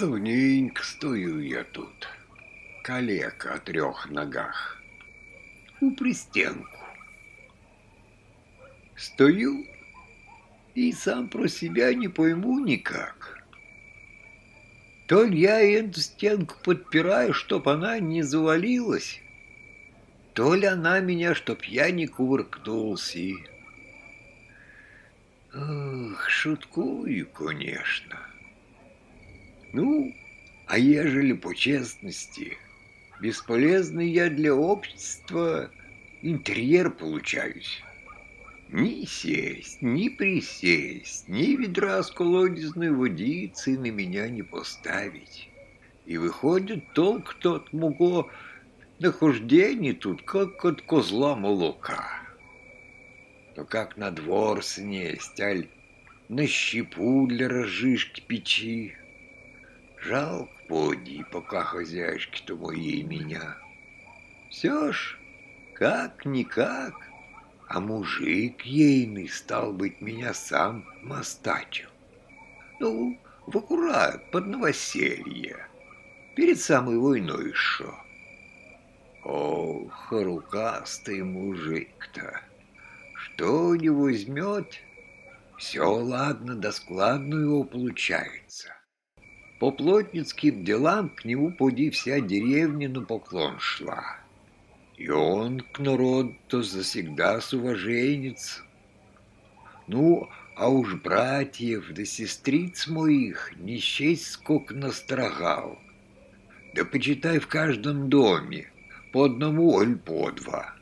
Давненько стою я тут, калека о трех ногах, у пристенку. Стою и сам про себя не пойму никак. То ли я эту стенку подпираю, чтоб она не завалилась, то ли она меня, чтоб я не кувыркнулся. Ох, шуткую, конечно. Ну, а ежели по честности, бесполезный я для общества интерьер получаюсь. Ни сесть, ни присесть, ни ведра с колодезной водицы на меня не поставить. И выходит толк тот муго нахождение тут, как от козла молока. То как на двор снесть, аль на щепу для разжижки печи. Жалко поди, пока хозяюшки-то мои меня. Все ж, как-никак, а мужик ейный, стал быть, меня сам мостачил. Ну, в аккурат, под новоселье, перед самой войной еще. Ох, рукастый мужик-то, что не возьмет, все ладно да складно его получается. По плотницким делам к нему поди вся деревня на поклон шла. И он к народу засегда с уваженец. Ну, а уж братьев да сестриц моих не счесть сколько настрогал. Да почитай в каждом доме, по одному аль по два.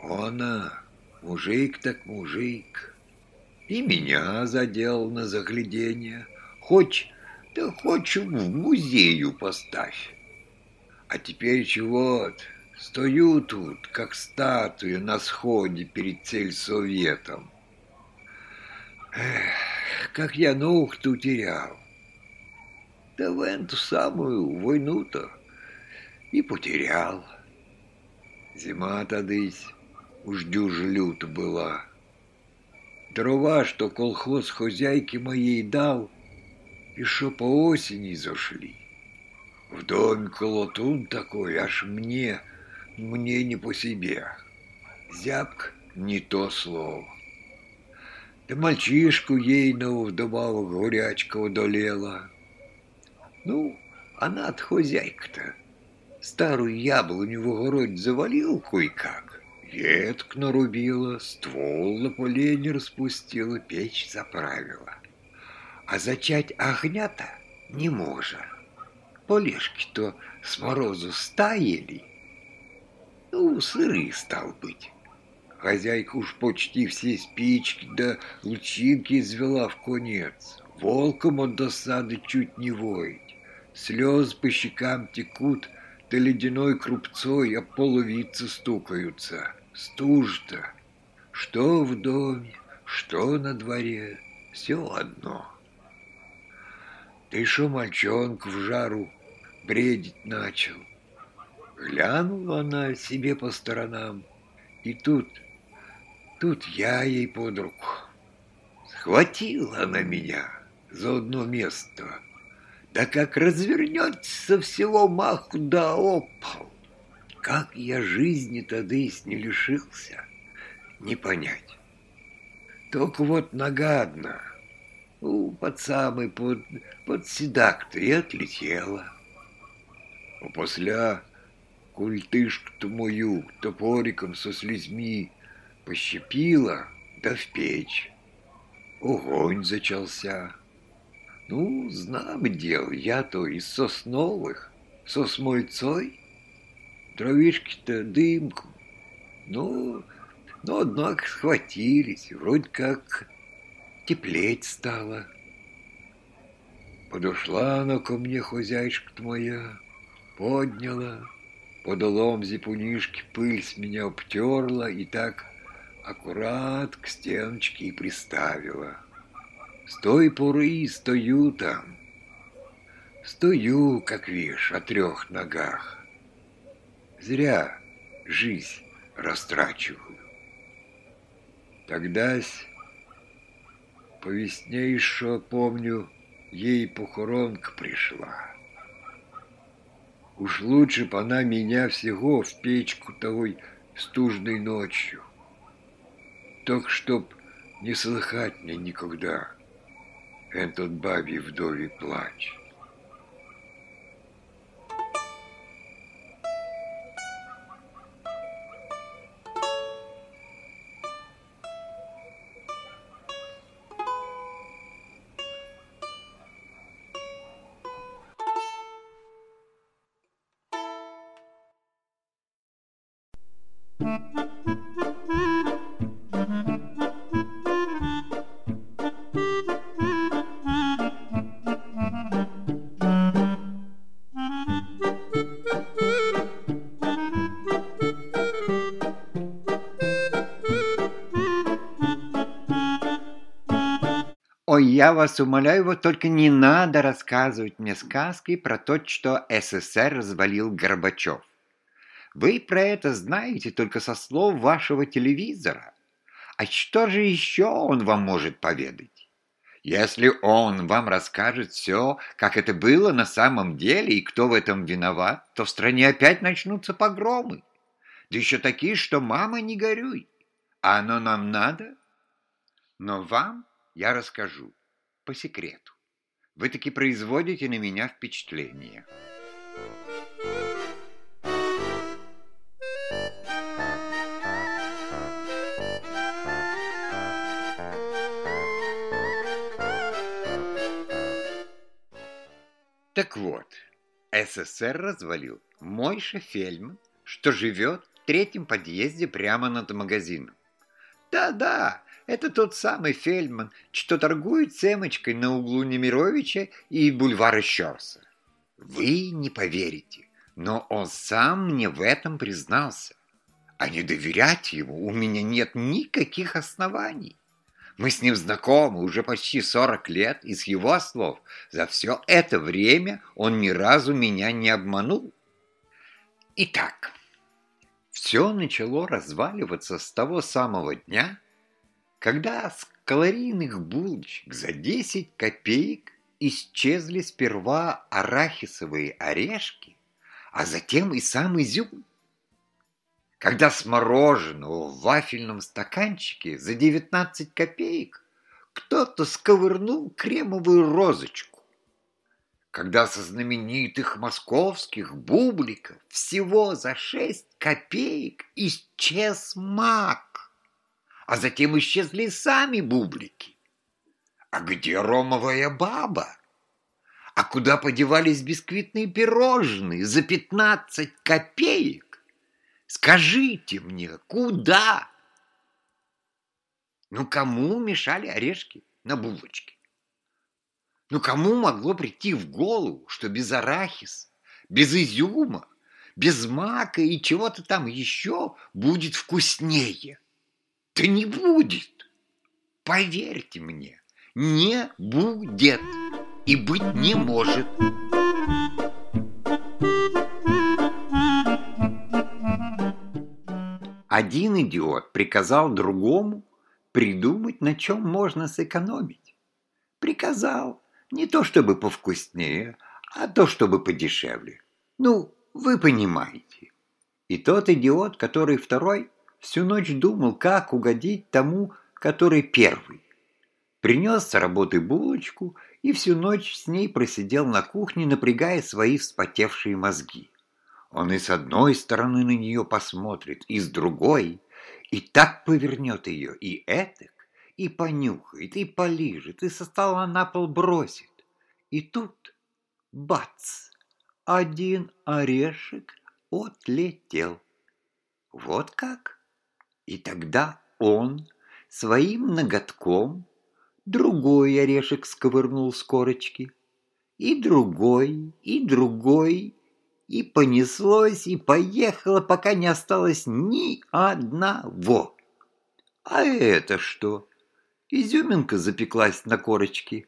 Она, мужик так мужик. И меня задел на заглядение. Хоть да хоть в музею поставь. А теперь чего-то, стою тут, как статуя на сходе перед сельсоветом. Эх, как я ногу-то утерял. Да в эту самую войну-то и потерял. Зима тадысь уж дюж люта была. Дрова, что колхоз хозяйки моей дал, еще по осени зашли. В доме колотун такой, аж мне, мне не по себе. Зябк не то слово. Да мальчишку ейного вдобавок горячка удолела. Ну, она-то хозяйка-то. Старую яблоню в огород завалил кое-как. Ветк нарубила, ствол на полене распустила, печь заправила а зачать огня-то не может. Полежки-то с морозу стаяли. Ну, сыры стал быть. Хозяйка уж почти все спички да лучинки извела в конец. Волком от досады чуть не воет. Слез по щекам текут, да ледяной крупцой о половицы стукаются. Стужа-то. Что в доме, что на дворе, все одно. Ты шо, мальчонка, в жару бредить начал? Глянула она себе по сторонам, и тут, тут я ей под руку. Схватила она меня за одно место, да как развернется со всего маху да опал. Как я жизни тогда и не лишился, не понять. Только вот нога одна — ну, под самый, под, под седак-то и отлетела. А после культышку-то мою топориком со слезьми пощепила, да в печь. Огонь зачался. Ну, знам дел, я-то из сосновых, со смольцой. Дровишки-то дымку. Ну, но, однако, схватились, вроде как теплеть стало. Подошла она ко мне, хозяйка моя, подняла, подолом зипунишки пыль с меня обтерла и так аккурат к стеночке и приставила. С той поры стою там. Стою, как вишь, о трех ногах. Зря жизнь растрачиваю. Тогдась по весне еще, помню, ей похоронка пришла. Уж лучше б она меня всего в печку той стужной ночью. Так чтоб не слыхать мне никогда этот бабий вдове плач. Вас умоляю, вот только не надо рассказывать мне сказки про то, что СССР развалил Горбачев. Вы про это знаете только со слов вашего телевизора. А что же еще он вам может поведать? Если он вам расскажет все, как это было на самом деле и кто в этом виноват, то в стране опять начнутся погромы. Да еще такие, что мама не горюй. А оно нам надо? Но вам я расскажу по секрету. Вы таки производите на меня впечатление. Так вот, СССР развалил Мойша Фельдман, что живет в третьем подъезде прямо над магазином. Да-да, это тот самый Фельдман, что торгует семечкой на углу Немировича и бульвара Щерса. Вы не поверите, но он сам мне в этом признался. А не доверять ему у меня нет никаких оснований. Мы с ним знакомы уже почти 40 лет, и с его слов за все это время он ни разу меня не обманул. Итак, все начало разваливаться с того самого дня, когда с калорийных булочек за 10 копеек исчезли сперва арахисовые орешки, а затем и сам изюм? Когда с мороженого в вафельном стаканчике за 19 копеек кто-то сковырнул кремовую розочку, когда со знаменитых московских бубликов всего за 6 копеек исчез мак, а затем исчезли сами бублики. А где ромовая баба? А куда подевались бисквитные пирожные за 15 копеек? Скажите мне, куда? Ну, кому мешали орешки на булочке? Ну, кому могло прийти в голову, что без арахиса, без изюма, без мака и чего-то там еще будет вкуснее? Да не будет. Поверьте мне, не будет и быть не может. Один идиот приказал другому придумать, на чем можно сэкономить. Приказал не то чтобы повкуснее, а то чтобы подешевле. Ну, вы понимаете. И тот идиот, который второй, всю ночь думал, как угодить тому, который первый. Принес с работы булочку и всю ночь с ней просидел на кухне, напрягая свои вспотевшие мозги. Он и с одной стороны на нее посмотрит, и с другой, и так повернет ее, и этак, и понюхает, и полижет, и со стола на пол бросит. И тут, бац, один орешек отлетел. Вот как? И тогда он своим ноготком другой орешек сковырнул с корочки, и другой, и другой, и понеслось, и поехало, пока не осталось ни одного. А это что? Изюминка запеклась на корочке.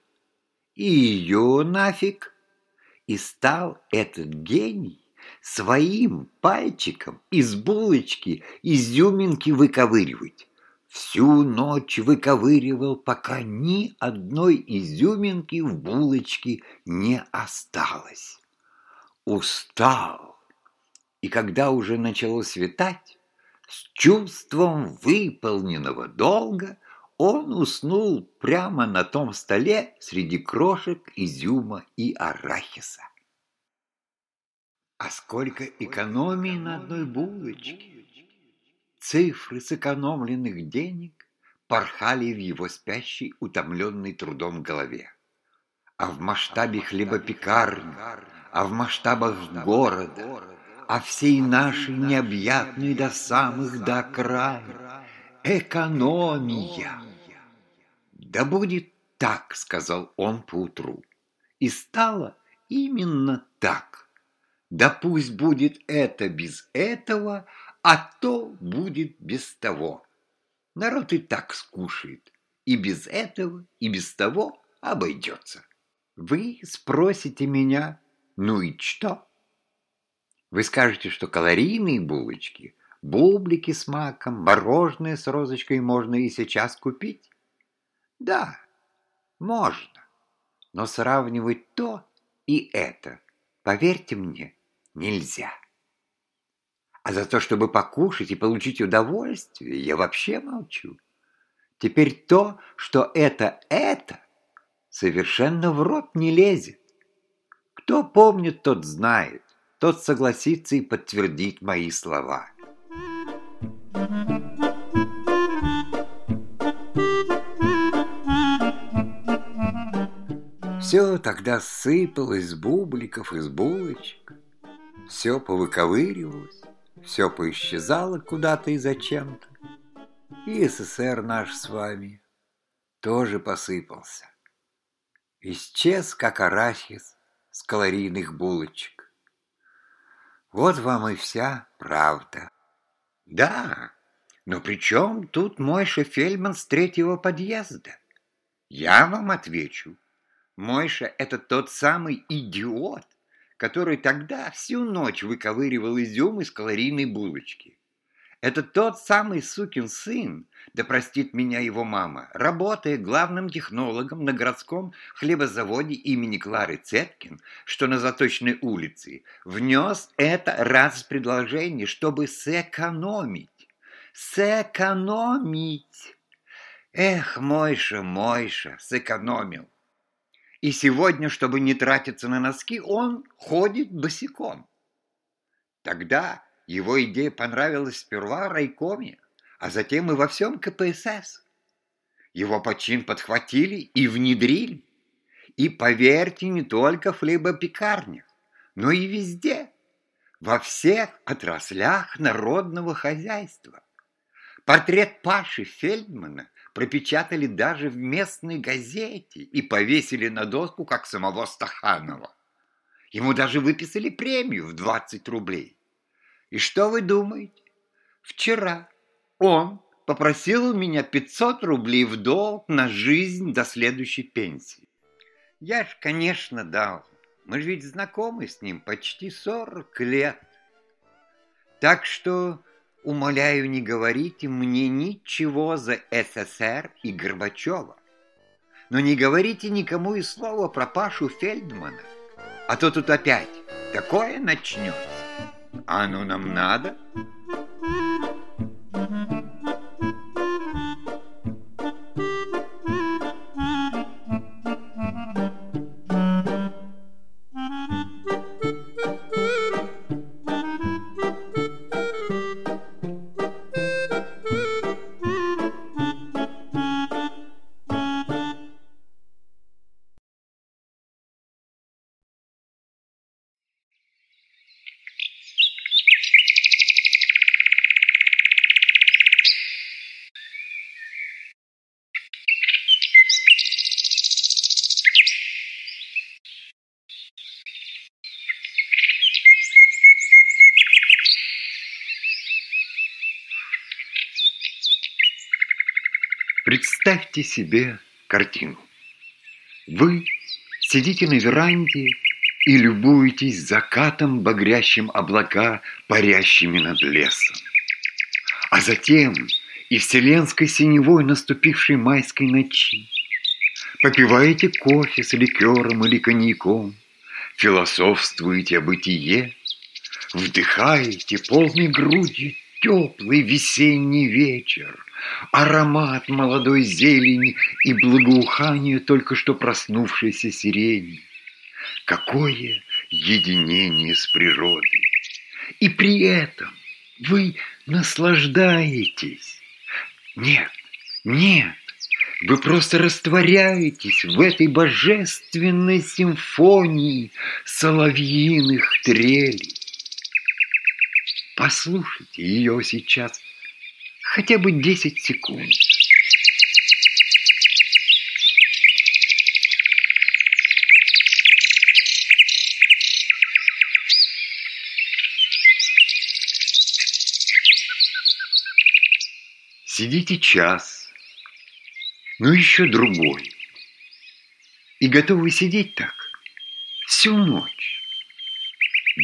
И ее нафиг. И стал этот гений своим пальчиком из булочки изюминки выковыривать. Всю ночь выковыривал, пока ни одной изюминки в булочке не осталось. устал. И когда уже начало светать, с чувством выполненного долга он уснул прямо на том столе среди крошек изюма и арахиса. А сколько экономии на одной булочке! Цифры сэкономленных денег порхали в его спящей, утомленной трудом голове. А в масштабе хлебопекарни, а в масштабах города, а всей нашей необъятной до самых до края экономия. Да будет так, сказал он поутру. И стало именно так. Да пусть будет это без этого, а то будет без того. Народ и так скушает. И без этого, и без того обойдется. Вы спросите меня, ну и что? Вы скажете, что калорийные булочки, бублики с маком, мороженое с розочкой можно и сейчас купить? Да, можно. Но сравнивать то и это, поверьте мне, нельзя. А за то, чтобы покушать и получить удовольствие, я вообще молчу. Теперь то, что это это, совершенно в рот не лезет. Кто помнит, тот знает, тот согласится и подтвердит мои слова. Все тогда сыпалось с бубликов, из булочек. Все повыковыривалось, все поисчезало куда-то и зачем-то. И СССР наш с вами тоже посыпался. Исчез, как арахис с калорийных булочек. Вот вам и вся правда. Да, но при чем тут мой Фельдман с третьего подъезда? Я вам отвечу. Мойша — это тот самый идиот, который тогда всю ночь выковыривал изюм из калорийной булочки. Это тот самый сукин сын, да простит меня его мама, работая главным технологом на городском хлебозаводе имени Клары Цеткин, что на Заточной улице, внес это раз предложение, чтобы сэкономить. Сэкономить! Эх, Мойша, Мойша, сэкономил. И сегодня, чтобы не тратиться на носки, он ходит босиком. Тогда его идея понравилась сперва райкоме, а затем и во всем КПСС. Его почин подхватили и внедрили. И поверьте, не только в хлебопекарнях, но и везде, во всех отраслях народного хозяйства. Портрет Паши Фельдмана пропечатали даже в местной газете и повесили на доску, как самого Стаханова. Ему даже выписали премию в 20 рублей. И что вы думаете? Вчера он попросил у меня 500 рублей в долг на жизнь до следующей пенсии. Я ж, конечно, дал. Мы же ведь знакомы с ним почти 40 лет. Так что Умоляю, не говорите мне ничего за СССР и Горбачева. Но не говорите никому и слова про Пашу Фельдмана. А то тут опять такое начнется. А ну нам надо? Представьте себе картину. Вы сидите на веранде и любуетесь закатом, багрящим облака, парящими над лесом. А затем и вселенской синевой наступившей майской ночи. Попиваете кофе с ликером или коньяком, философствуете о бытие, вдыхаете полной грудью теплый весенний вечер, аромат молодой зелени и благоухание только что проснувшейся сирени. Какое единение с природой! И при этом вы наслаждаетесь. Нет, нет, вы просто растворяетесь в этой божественной симфонии соловьиных трелей. Послушайте ее сейчас хотя бы 10 секунд. Сидите час, ну еще другой. И готовы сидеть так всю ночь.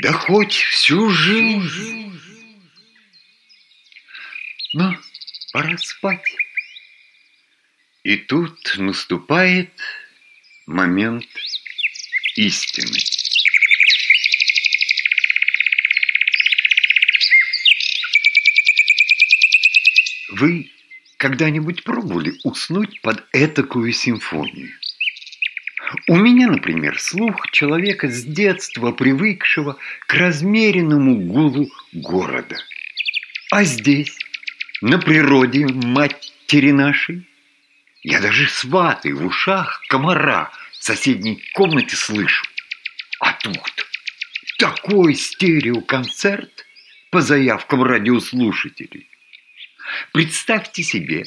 Да хоть всю жизнь. Но пора спать. И тут наступает момент истины. Вы когда-нибудь пробовали уснуть под этакую симфонию? У меня, например, слух человека с детства привыкшего к размеренному гулу города. А здесь, на природе матери нашей, я даже сваты в ушах комара в соседней комнате слышу. А тут такой стереоконцерт по заявкам радиослушателей. Представьте себе,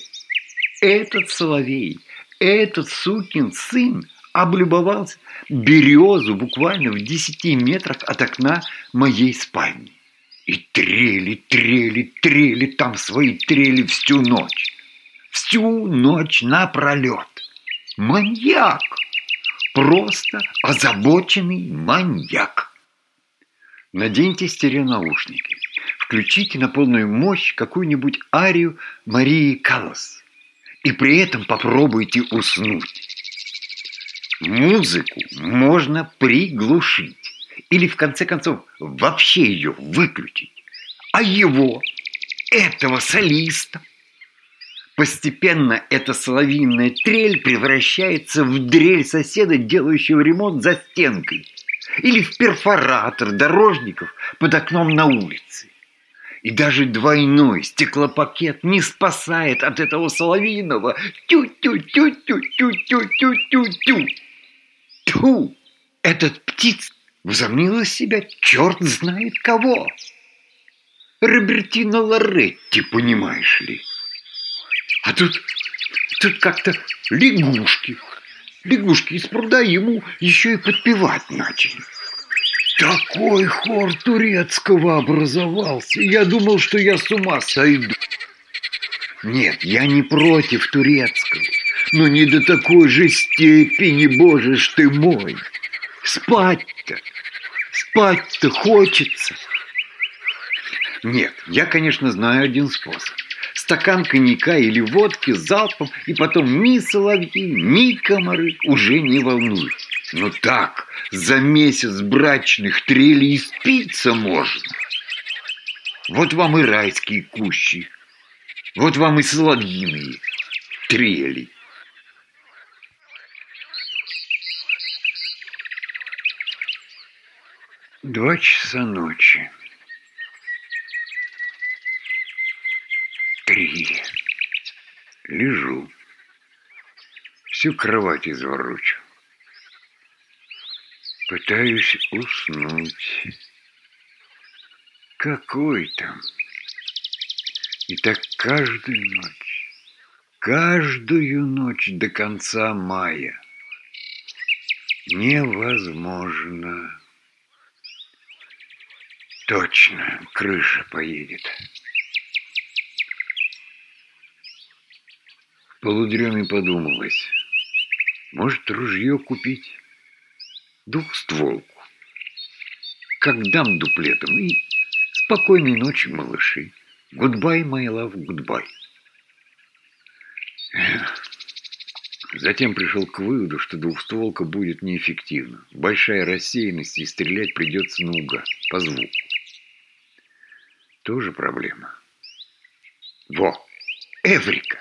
этот соловей, этот сукин сын облюбовался березу буквально в десяти метрах от окна моей спальни. И трели, трели, трели там свои трели всю ночь. Всю ночь напролет. Маньяк! Просто озабоченный маньяк. Наденьте стереонаушники. Включите на полную мощь какую-нибудь арию Марии Каллас. И при этом попробуйте уснуть. Музыку можно приглушить. Или, в конце концов, вообще ее выключить. А его, этого солиста, Постепенно эта соловьиная трель превращается в дрель соседа, делающего ремонт за стенкой, или в перфоратор дорожников под окном на улице. И даже двойной стеклопакет не спасает от этого соловьиного тю-тю-тю-тю-тю-тю-тю-тю-тю. Тю! Этот птиц возомнил из себя черт знает кого. Робертино Лоретти, понимаешь ли. А тут, тут как-то лягушки. Лягушки из пруда ему еще и подпевать начали. Такой хор турецкого образовался. Я думал, что я с ума сойду. Нет, я не против турецкого, но не до такой же степени, боже ж ты мой. Спать-то, спать-то хочется. Нет, я, конечно, знаю один способ. Стакан коньяка или водки с залпом, и потом ни соловьи, ни комары уже не волнуют. Но так, за месяц брачных трелей спиться можно. Вот вам и райские кущи, вот вам и соловьиные трели. Два часа ночи. Три. Лежу. Всю кровать изворочу. Пытаюсь уснуть. Какой там? И так каждую ночь, каждую ночь до конца мая. Невозможно. Точно, крыша поедет. Полудреме подумалось. Может, ружье купить? двухстволку. Как дам дуплетом и спокойной ночи, малыши. Goodbye, my love, goodbye. Затем пришел к выводу, что двухстволка будет неэффективна. Большая рассеянность, и стрелять придется наугад, по звуку. Тоже проблема. Во! Эврика!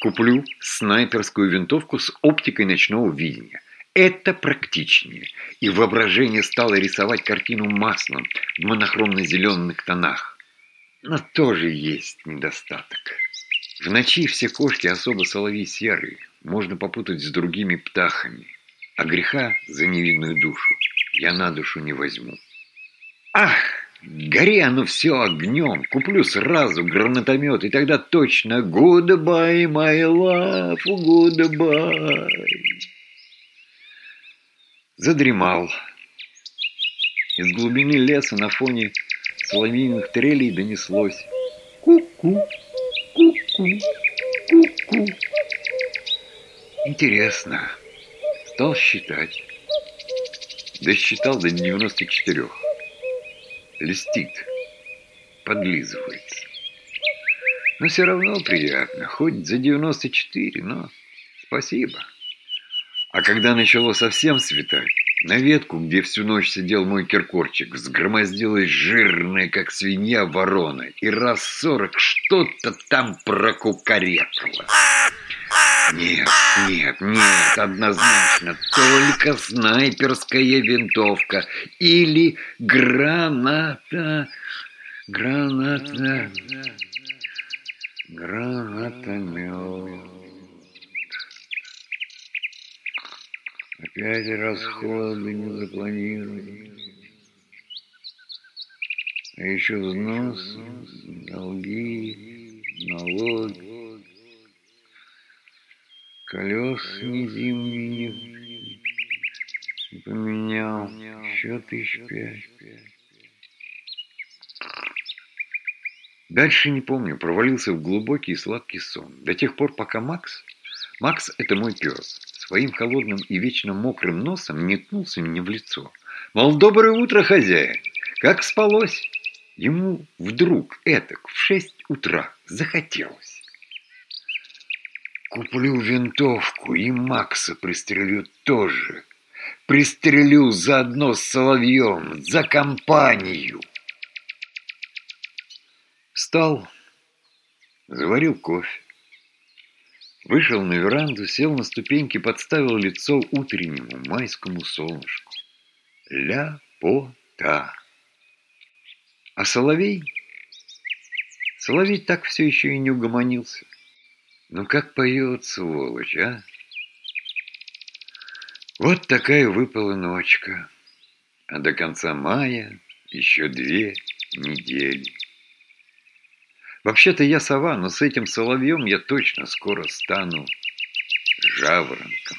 Куплю снайперскую винтовку с оптикой ночного видения. Это практичнее. И воображение стало рисовать картину маслом в монохромно-зеленых тонах. Но тоже есть недостаток. В ночи все кошки, особо соловьи серые, можно попутать с другими птахами. А греха за невинную душу я на душу не возьму. Ах! Гори все огнем, куплю сразу гранатомет, и тогда точно «Goodbye, my love, goodbye». Задремал. Из глубины леса на фоне соловьиных трелей донеслось «Ку-ку, ку-ку, ку-ку». Интересно. Стал считать. Досчитал до 94 льстит, подлизывается. Но все равно приятно, хоть за 94, но спасибо. А когда начало совсем светать, на ветку, где всю ночь сидел мой киркорчик, взгромоздилась жирная, как свинья, ворона, и раз сорок что-то там прокукарекало. Нет, нет, нет, однозначно, только снайперская винтовка или граната, граната, гранатомет. Опять расходы не запланировали. А еще взнос, долги, налоги. Колес не зимние не, не поменял. Еще тысяч пять. Дальше не помню, провалился в глубокий сладкий сон. До тех пор, пока Макс... Макс – это мой пес. Своим холодным и вечно мокрым носом метнулся мне в лицо. Мол, доброе утро, хозяин! Как спалось? Ему вдруг этак в шесть утра захотелось. Куплю винтовку и Макса пристрелю тоже. Пристрелю заодно с Соловьем, за компанию. Встал, заварил кофе. Вышел на веранду, сел на ступеньки, подставил лицо утреннему майскому солнышку. Ля-по-та. А Соловей? Соловей так все еще и не угомонился. Ну как поет, сволочь, а? Вот такая выпала ночка. А до конца мая еще две недели. Вообще-то я сова, но с этим соловьем я точно скоро стану жаворонком.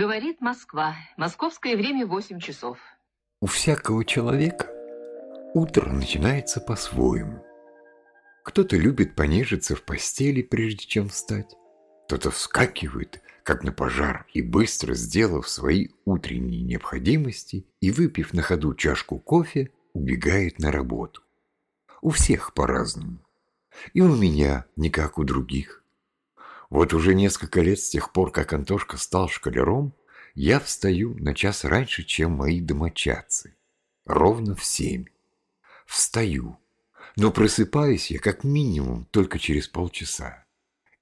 Говорит Москва. Московское время 8 часов. У всякого человека утро начинается по-своему. Кто-то любит понежиться в постели, прежде чем встать. Кто-то вскакивает, как на пожар, и быстро сделав свои утренние необходимости и выпив на ходу чашку кофе, убегает на работу. У всех по-разному. И у меня не как у других. Вот уже несколько лет с тех пор, как Антошка стал шкалером, я встаю на час раньше, чем мои домочадцы. Ровно в семь. Встаю. Но просыпаюсь я как минимум только через полчаса.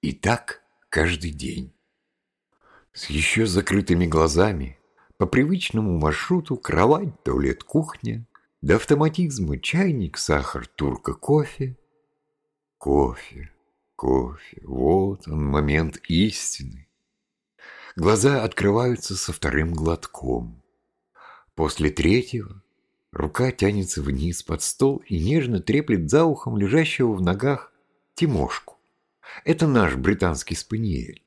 И так каждый день. С еще закрытыми глазами, по привычному маршруту кровать, туалет, кухня, до автоматизма чайник, сахар, турка, кофе. Кофе кофе. Вот он, момент истины. Глаза открываются со вторым глотком. После третьего Рука тянется вниз под стол и нежно треплет за ухом лежащего в ногах Тимошку. Это наш британский спаниель.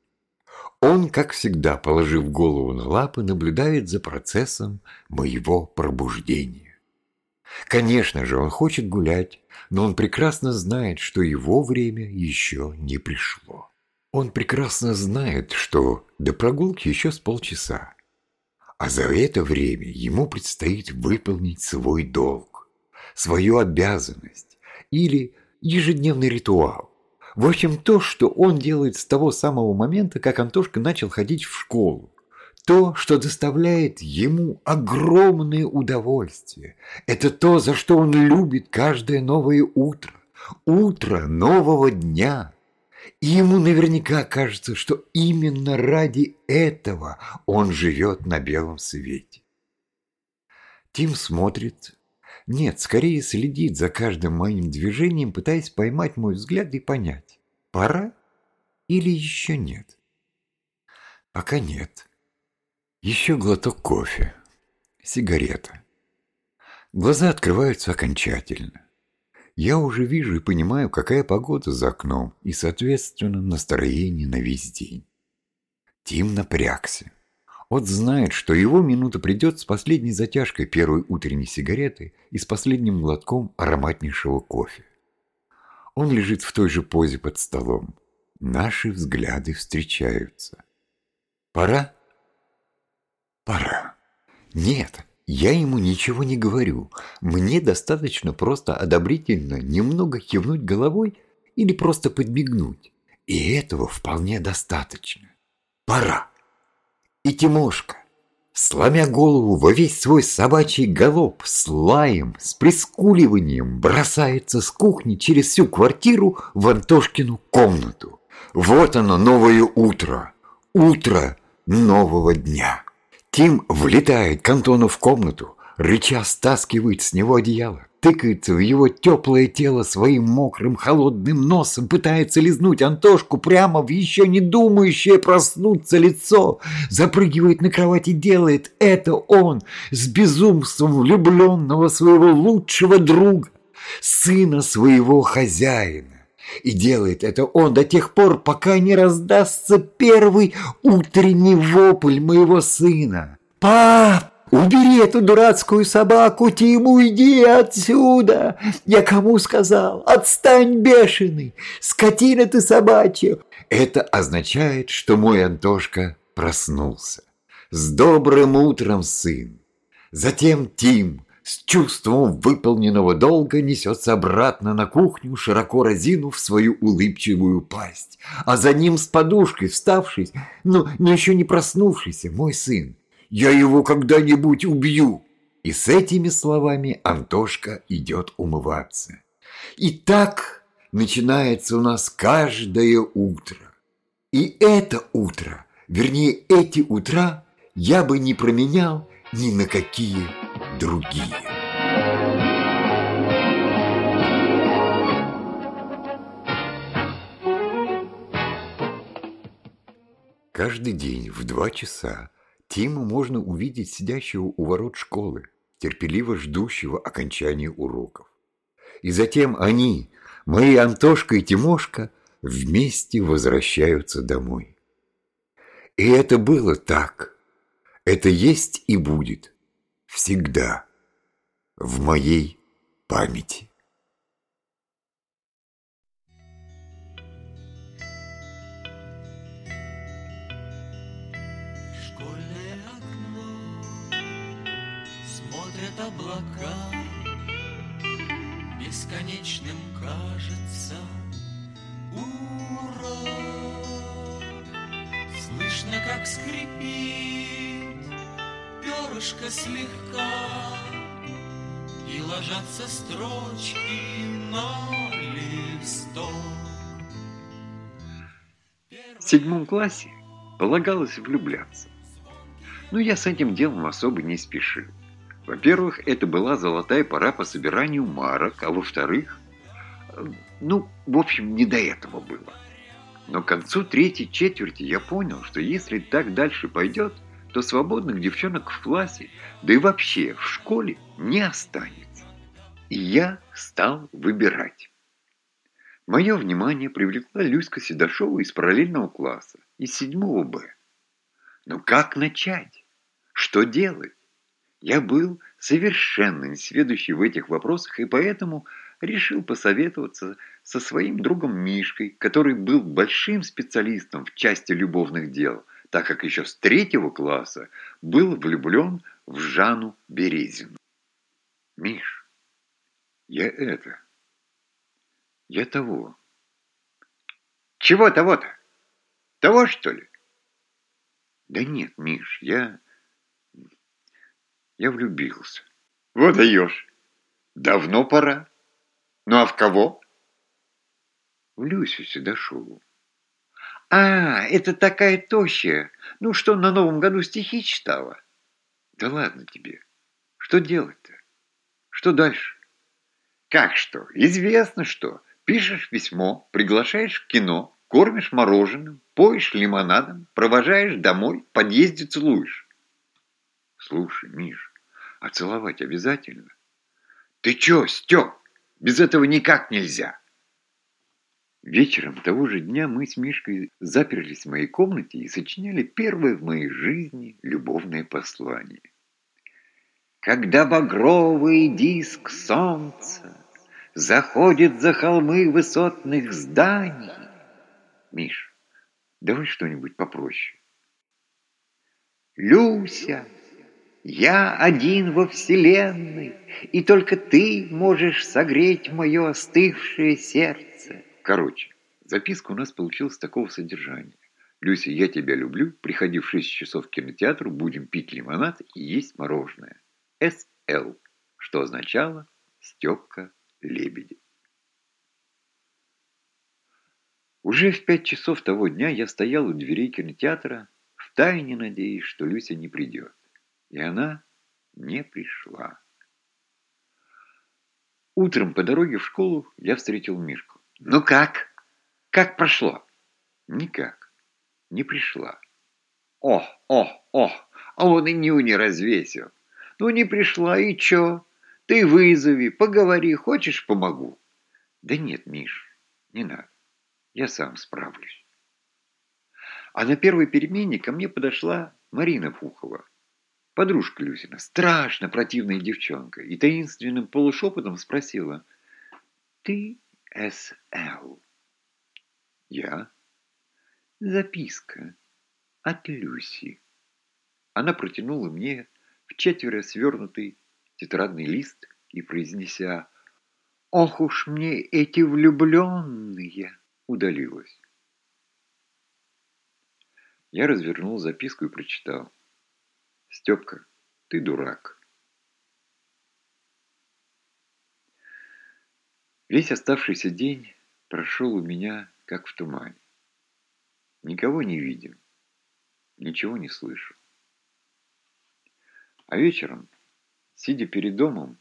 Он, как всегда, положив голову на лапы, наблюдает за процессом моего пробуждения. Конечно же, он хочет гулять, но он прекрасно знает, что его время еще не пришло. Он прекрасно знает, что до прогулки еще с полчаса, а за это время ему предстоит выполнить свой долг, свою обязанность или ежедневный ритуал. В общем, то, что он делает с того самого момента, как Антошка начал ходить в школу. То, что доставляет ему огромное удовольствие. Это то, за что он любит каждое новое утро. Утро нового дня. И ему наверняка кажется, что именно ради этого он живет на белом свете. Тим смотрит нет, скорее следит за каждым моим движением, пытаясь поймать мой взгляд и понять, пора или еще нет. Пока нет. Еще глоток кофе, сигарета. Глаза открываются окончательно. Я уже вижу и понимаю, какая погода за окном, и, соответственно, настроение на весь день. Тим напрягся. Вот знает, что его минута придет с последней затяжкой первой утренней сигареты и с последним глотком ароматнейшего кофе. Он лежит в той же позе под столом. Наши взгляды встречаются. Пора? Пора. Нет, я ему ничего не говорю. Мне достаточно просто одобрительно немного кивнуть головой или просто подмигнуть. И этого вполне достаточно. Пора. И Тимошка, сломя голову во весь свой собачий галоп, с лаем, с прискуливанием, бросается с кухни через всю квартиру в Антошкину комнату. Вот оно, новое утро. Утро нового дня. Тим влетает к Антону в комнату, рыча стаскивает с него одеяло тыкается в его теплое тело своим мокрым холодным носом, пытается лизнуть Антошку прямо в еще не думающее проснуться лицо, запрыгивает на кровать и делает это он с безумством влюбленного своего лучшего друга, сына своего хозяина. И делает это он до тех пор, пока не раздастся первый утренний вопль моего сына. «Пап!» Убери эту дурацкую собаку, Тим, уйди отсюда! Я кому сказал? Отстань, бешеный! Скотина ты собачья!» Это означает, что мой Антошка проснулся. С добрым утром, сын! Затем Тим с чувством выполненного долга несется обратно на кухню, широко разинув свою улыбчивую пасть. А за ним с подушкой, вставшись, но, но еще не проснувшийся, мой сын. Я его когда-нибудь убью!» И с этими словами Антошка идет умываться. И так начинается у нас каждое утро. И это утро, вернее эти утра, я бы не променял ни на какие другие. Каждый день в два часа Тиму можно увидеть сидящего у ворот школы, терпеливо ждущего окончания уроков. И затем они, мои Антошка и Тимошка, вместе возвращаются домой. И это было так. Это есть и будет. Всегда. В моей памяти. облака Бесконечным кажется Ура! Слышно, как скрипит Перышко слегка И ложатся строчки на листок В седьмом классе полагалось влюбляться. Но я с этим делом особо не спешил. Во-первых, это была золотая пора по собиранию марок, а во-вторых, ну, в общем, не до этого было. Но к концу третьей четверти я понял, что если так дальше пойдет, то свободных девчонок в классе, да и вообще в школе не останется. И я стал выбирать. Мое внимание привлекла Люська Седашова из параллельного класса, из 7 Б. Но как начать? Что делать? Я был совершенно несведущий в этих вопросах, и поэтому решил посоветоваться со своим другом Мишкой, который был большим специалистом в части любовных дел, так как еще с третьего класса был влюблен в Жанну Березину. «Миш, я это... Я того...» «Чего того-то? Того, что ли?» «Да нет, Миш, я... Я влюбился». «Вот даешь. Давно пора. Ну а в кого?» «В Люсю Седашову». «А, это такая тощая. Ну что, на Новом году стихи читала?» «Да ладно тебе. Что делать-то? Что дальше?» «Как что? Известно что. Пишешь письмо, приглашаешь в кино, кормишь мороженым, поешь лимонадом, провожаешь домой, в подъезде целуешь». «Слушай, Миш, а целовать обязательно?» «Ты чё, Стёп? Без этого никак нельзя!» Вечером того же дня мы с Мишкой заперлись в моей комнате и сочиняли первое в моей жизни любовное послание. Когда багровый диск солнца заходит за холмы высотных зданий. Миш, давай что-нибудь попроще. Люся, я один во вселенной, и только ты можешь согреть мое остывшее сердце. Короче, записка у нас получилась такого содержания. Люся, я тебя люблю. Приходи в 6 часов в кинотеатр, будем пить лимонад и есть мороженое. СЛ, что означало Степка Лебеди. Уже в пять часов того дня я стоял у дверей кинотеатра, втайне надеясь, что Люся не придет. И она не пришла. Утром по дороге в школу я встретил Мишку. Ну как? Как прошло? Никак. Не пришла. О, о, о, а он и ню не развесил. Ну не пришла, и чё? Ты вызови, поговори, хочешь, помогу? Да нет, Миш, не надо. Я сам справлюсь. А на первой перемене ко мне подошла Марина Пухова, подружка Люсина, страшно противная девчонка, и таинственным полушепотом спросила, «Ты СЛ?» «Я?» «Записка от Люси». Она протянула мне в четверо свернутый тетрадный лист и, произнеся «Ох уж мне эти влюбленные!» удалилась. Я развернул записку и прочитал. «Степка, ты дурак». Весь оставшийся день прошел у меня, как в тумане. Никого не видим, ничего не слышу. А вечером, сидя перед домом,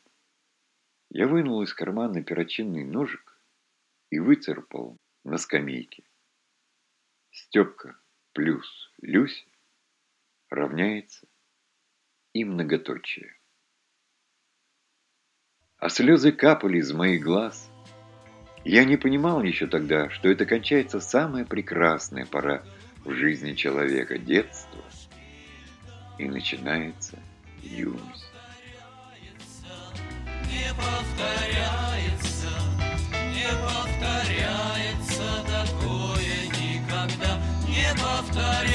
я вынул из кармана перочинный ножик и выцарапал на скамейке. Степка плюс Люсь равняется и многоточие. А слезы капали из моих глаз. Я не понимал еще тогда, что это кончается самая прекрасная пора в жизни человека – детство, и начинается юность. Не повторяется, не повторяется такое никогда, не повторяется.